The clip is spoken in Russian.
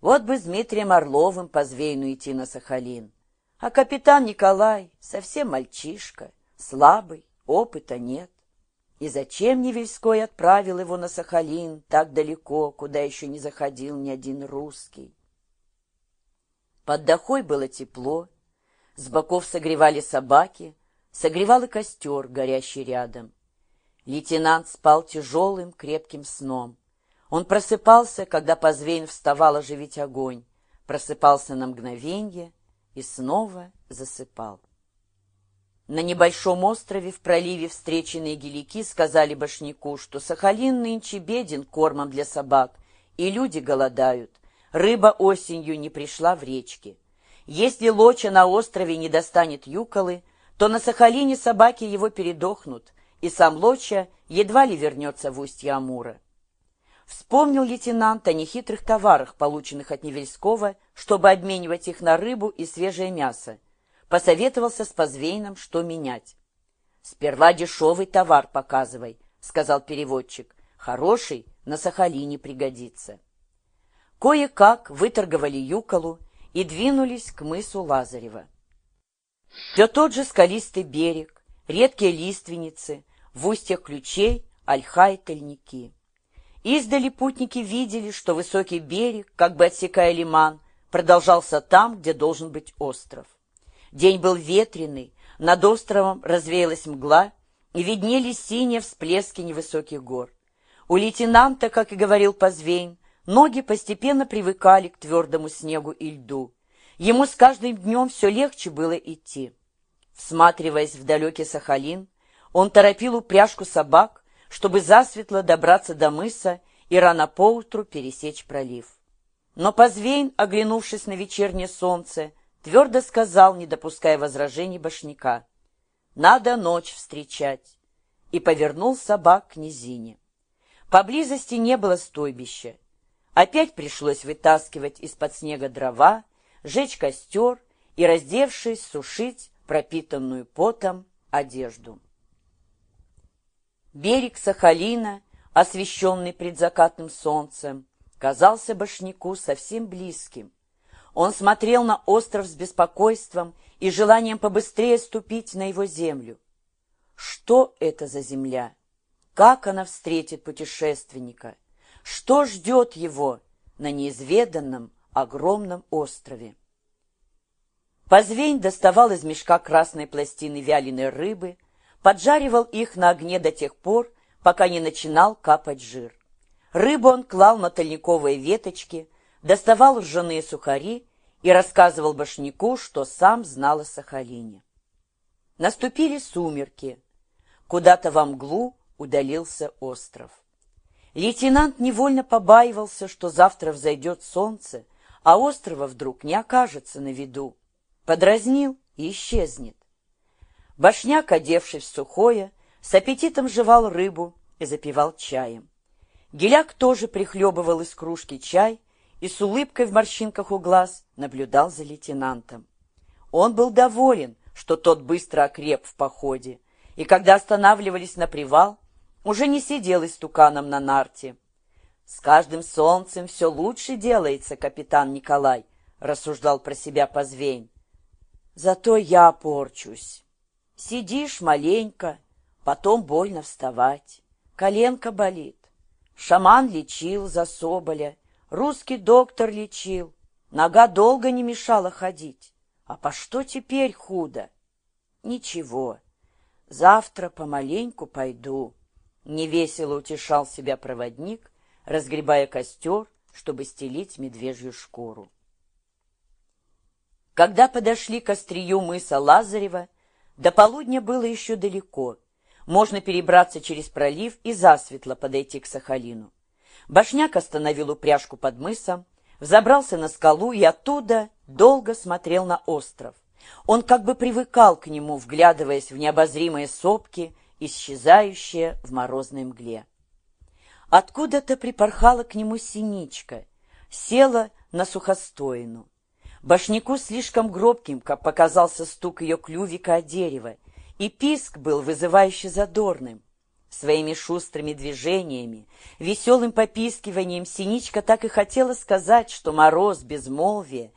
Вот бы с Дмитрием Орловым по Звейну идти на Сахалин. А капитан Николай совсем мальчишка, слабый, опыта нет. И зачем Невельской отправил его на Сахалин так далеко, куда еще не заходил ни один русский? Под дохой было тепло, с боков согревали собаки, согревал и костер, горящий рядом. Лейтенант спал тяжелым, крепким сном. Он просыпался, когда Позвейн вставал оживить огонь, просыпался на мгновенье и снова засыпал. На небольшом острове в проливе встреченные гелики сказали Башняку, что Сахалин нынче беден кормом для собак, и люди голодают. Рыба осенью не пришла в речки. Если лоча на острове не достанет юколы, то на Сахалине собаки его передохнут, и сам лоча едва ли вернется в устье Амура. Вспомнил лейтенант о нехитрых товарах, полученных от Невельского, чтобы обменивать их на рыбу и свежее мясо. Посоветовался с Позвейном, что менять. «Сперва дешевый товар показывай», — сказал переводчик. «Хороший на Сахалине пригодится». Кое-как выторговали юколу и двинулись к мысу Лазарева. Все тот же скалистый берег, редкие лиственницы, в устьях ключей ольха и тальники. Издали путники видели, что высокий берег, как бы отсекая лиман, продолжался там, где должен быть остров. День был ветреный, над островом развеялась мгла, и виднелись синие всплески невысоких гор. У лейтенанта, как и говорил Позвейн, ноги постепенно привыкали к твердому снегу и льду. Ему с каждым днем все легче было идти. Всматриваясь в далекий Сахалин, он торопил упряжку собак, чтобы засветло добраться до мыса и рано поутру пересечь пролив. Но Позвейн, оглянувшись на вечернее солнце, твердо сказал, не допуская возражений башняка, «Надо ночь встречать», и повернул собак к низине. Поблизости не было стойбища. Опять пришлось вытаскивать из-под снега дрова, жечь костер и, раздевшись, сушить пропитанную потом одежду. Берег Сахалина, освещенный предзакатным солнцем, казался Башняку совсем близким. Он смотрел на остров с беспокойством и желанием побыстрее ступить на его землю. Что это за земля? Как она встретит путешественника? Что ждет его на неизведанном огромном острове? Позвень доставал из мешка красной пластины вяленой рыбы, поджаривал их на огне до тех пор, пока не начинал капать жир. Рыбу он клал на тальниковые веточки, доставал ржаные сухари и рассказывал башняку, что сам знал о Сахалине. Наступили сумерки. Куда-то во мглу удалился остров. Лейтенант невольно побаивался, что завтра взойдет солнце, а острова вдруг не окажется на виду. Подразнил и исчезнет. Башняк, одевшись в сухое, с аппетитом жевал рыбу и запивал чаем. Геляк тоже прихлебывал из кружки чай и с улыбкой в морщинках у глаз наблюдал за лейтенантом. Он был доволен, что тот быстро окреп в походе, и когда останавливались на привал, уже не сидел истуканом на нарте. «С каждым солнцем все лучше делается, капитан Николай», — рассуждал про себя Позвейн. «Зато я порчусь». Сидишь маленько, потом больно вставать. Коленка болит. Шаман лечил за соболя, русский доктор лечил. Нога долго не мешала ходить. А по что теперь худо? Ничего, завтра помаленьку пойду. Невесело утешал себя проводник, разгребая костер, чтобы стелить медвежью шкуру. Когда подошли к острию мыса Лазарева, до полудня было еще далеко. Можно перебраться через пролив и засветло подойти к Сахалину. Башняк остановил упряжку под мысом, взобрался на скалу и оттуда долго смотрел на остров. Он как бы привыкал к нему, вглядываясь в необозримые сопки, исчезающие в морозной мгле. Откуда-то припорхала к нему синичка, села на сухостоину. Башняку слишком гробким, показался стук ее клювика о дерево, и писк был вызывающе задорным. Своими шустрыми движениями, веселым попискиванием Синичка так и хотела сказать, что мороз, безмолвие